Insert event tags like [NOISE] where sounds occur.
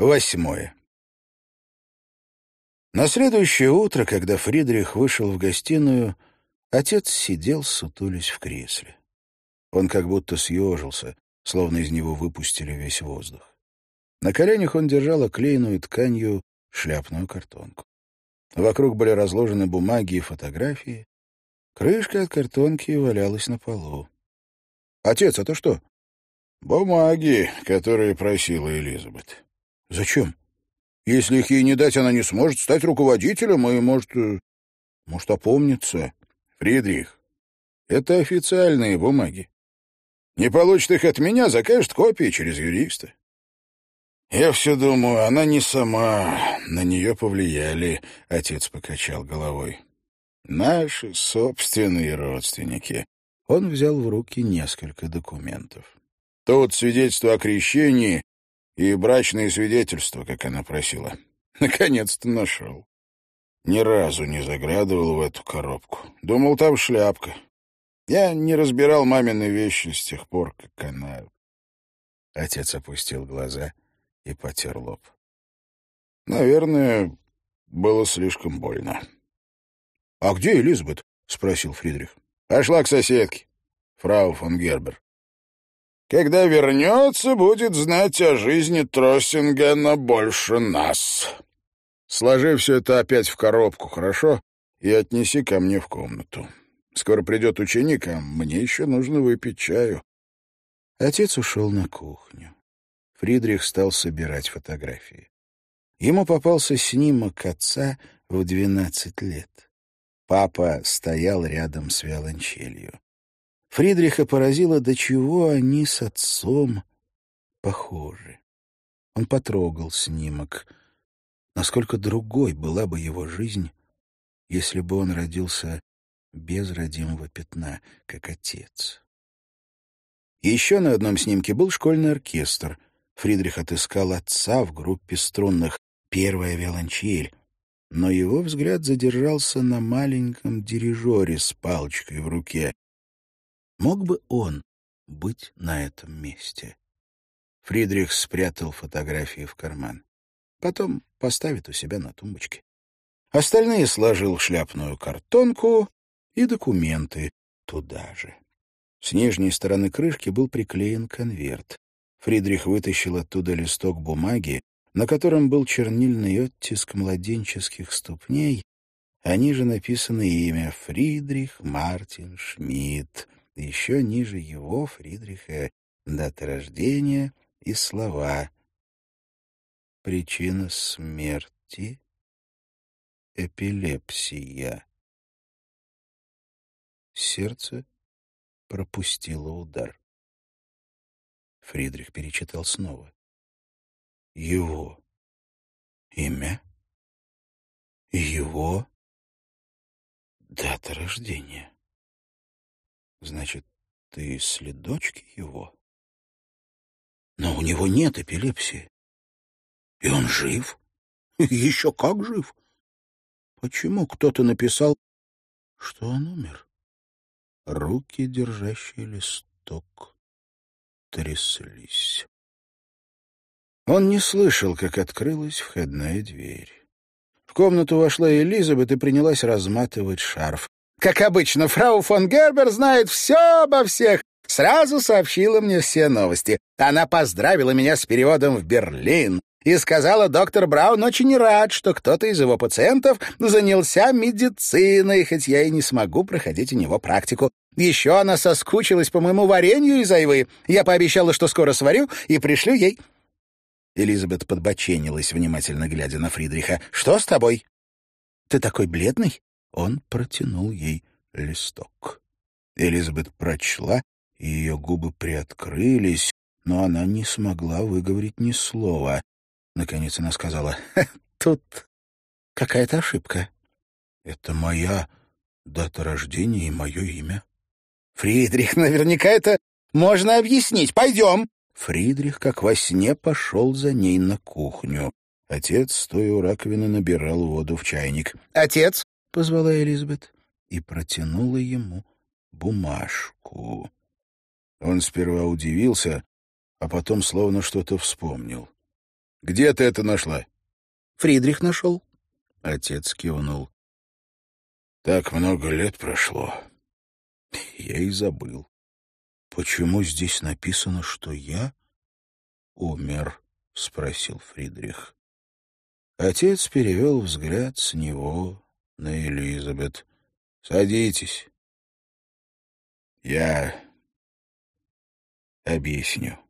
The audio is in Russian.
Восьмое. На следующее утро, когда Фридрих вышел в гостиную, отец сидел, сутулясь в кресле. Он как будто съежился, словно из него выпустили весь воздух. На коленях он держал оклеенную тканью шляпную картонку. Вокруг были разложены бумаги и фотографии. Крышка от картонки валялась на полу. «Отец, это что?» «Бумаги, которые просила Элизабет». «Зачем? Если их ей не дать, она не сможет стать руководителем и, может, э, может опомниться. Фридрих, это официальные бумаги. Не получит их от меня, закажет копии через юриста. Я все думаю, она не сама, на нее повлияли, — отец покачал головой. Наши собственные родственники. Он взял в руки несколько документов. Тут свидетельство о крещении и брачные свидетельства, как она просила. Наконец-то нашел. Ни разу не заглядывал в эту коробку. Думал, там шляпка. Я не разбирал мамины вещи с тех пор, как она... Отец опустил глаза и потер лоб. Наверное, было слишком больно. — А где Элизабет? — спросил Фридрих. — Пошла к соседке, фрау фон Гербер. Когда вернется, будет знать о жизни Троссингена больше нас. Сложи все это опять в коробку, хорошо? И отнеси ко мне в комнату. Скоро придет ученик, а мне еще нужно выпить чаю. Отец ушел на кухню. Фридрих стал собирать фотографии. Ему попался снимок отца в двенадцать лет. Папа стоял рядом с виолончелью. Фридриха поразило, до чего они с отцом похожи. Он потрогал снимок. Насколько другой была бы его жизнь, если бы он родился без родимого пятна, как отец. Еще на одном снимке был школьный оркестр. Фридрих отыскал отца в группе струнных «Первая виолончель», но его взгляд задержался на маленьком дирижере с палочкой в руке. Мог бы он быть на этом месте? Фридрих спрятал фотографии в карман. Потом поставит у себя на тумбочке. Остальные сложил в шляпную картонку и документы туда же. С нижней стороны крышки был приклеен конверт. Фридрих вытащил оттуда листок бумаги, на котором был чернильный оттиск младенческих ступней, а ниже написано имя Фридрих Мартин Шмидт, еще ниже его, Фридриха, дата рождения и слова. Причина смерти — эпилепсия. Сердце пропустило удар. Фридрих перечитал снова. Его имя, его дата рождения. Значит, ты следочки его? Но у него нет эпилепсии. И он жив. [LAUGHS] Еще как жив. Почему кто-то написал, что он умер? Руки, держащие листок, тряслись. Он не слышал, как открылась входная дверь. В комнату вошла Элизабет и принялась разматывать шарф. Как обычно, фрау фон Гербер знает все обо всех. Сразу сообщила мне все новости. Она поздравила меня с переводом в Берлин и сказала, доктор Браун очень рад, что кто-то из его пациентов занялся медициной, хоть я и не смогу проходить у него практику. Еще она соскучилась по моему варенью из айвы. Я пообещала, что скоро сварю, и пришлю ей. Элизабет подбоченилась, внимательно глядя на Фридриха. «Что с тобой?» «Ты такой бледный?» Он протянул ей листок. Элизабет прочла, и ее губы приоткрылись, но она не смогла выговорить ни слова. Наконец она сказала, «Тут какая-то ошибка». «Это моя дата рождения и мое имя». «Фридрих, наверняка это можно объяснить. Пойдем». Фридрих, как во сне, пошел за ней на кухню. Отец, стоя у раковины, набирал воду в чайник. «Отец, — позвала Элизабет и протянула ему бумажку. Он сперва удивился, а потом словно что-то вспомнил. Где ты это нашла? Фридрих нашел. Отец кивнул. Так много лет прошло. Я и забыл. Почему здесь написано, что я умер? Спросил Фридрих. Отец перевел взгляд с него на Элизабет. «Садитесь. Я объясню».